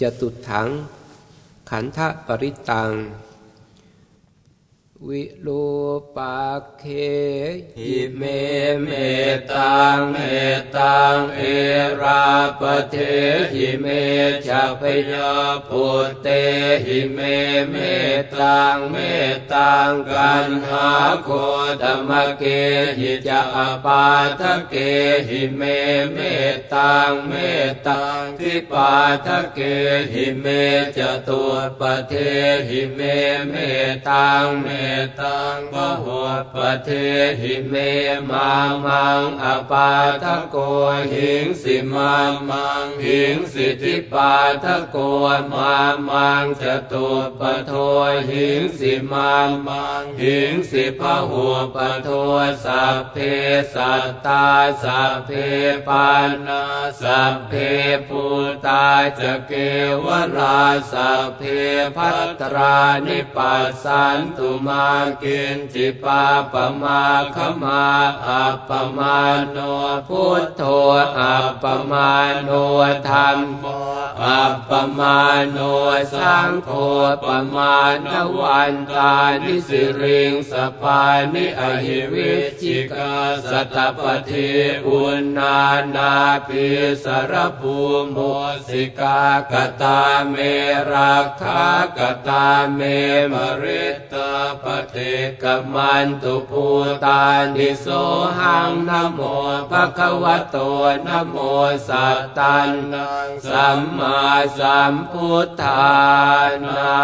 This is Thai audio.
จตุตถัง ขันธปริตตัง วิรูปักเขหิเมเมตตังเมตตังเอราปะเถหิเม ฉัพยาปุตเตหิเมเมตตังเมตตังกัณหาโคตะมะเกหิจะ อะปาทะเกหิเมเมตตังเมตตังทิปาทะเกหิเม จะตุปปะเทหิเมเมตตังเมตตัง พะหุปปะเทหิเมมามัง อะปาทะโกหิงสิมามังหิงสิทิปาทะโกมามัง จะตุปปะโทหิงสิมามังหิงสิพะหุปปะโทสัพเพสัตตาสัพเพปานาสัพเพปูตาจะเกวราสัพเพพัตรานิปัสสันตุมากินจิปาปมาขมาอัปปมาโนพุทโธอัปปมาโนธรรมโมอัปปมาโนสังโฆปมาณวันตานิสิริงสปานิอหิวิจิกาสัตปฏิอุณานาปิสรภูโมสิกากตาเมราคากตาเมมริตาปฏิกมันตุภูตานิโสหังนโมภะคะวะโตนโมสัตตันนังสัมมาสัมพุทธานัง